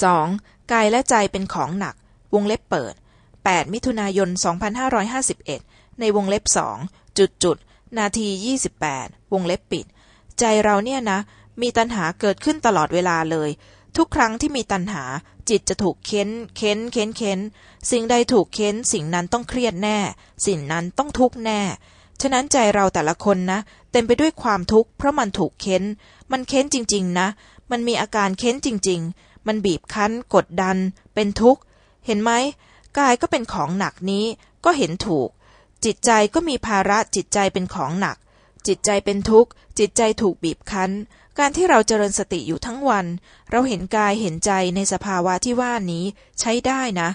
2. กายและใจเป็นของหนัก วงเล็บเปิด 8 มิถุนายน 2551 ในวงเล็บสองจุดจุดนาที 28 วงเล็บปิด ใจเราเนี่ยนะ มีตัณหาเกิดขึ้นตลอดเวลาเลย ทุกครั้งที่มีตัณหา จิตจะถูกเค้น เค้น เค้น เค้น สิ่งใดถูกเค้น สิ่งนั้นต้องเครียดแน่ สิ่งนั้นต้องทุกข์แน่ฉะนั้นใจเราแต่ละคนนะ เต็มไปด้วยความทุกข์เพราะมันถูกเค้น มันเค้นจริง ๆ นะ มันมีอาการเค้นจริง ๆ มันบีบคั้น กดดัน เป็นทุกข์ เห็นไหมกายก็เป็นของหนักนี้ก็เห็นถูก จิตใจก็มีภาระจิตใจเป็นของหนัก จิตใจเป็นทุกข์ จิตใจถูกบีบคั้น การที่เราเจริญสติอยู่ทั้งวัน เราเห็นกายเห็นใจในสภาวะที่ว่านี้ใช้ได้นะ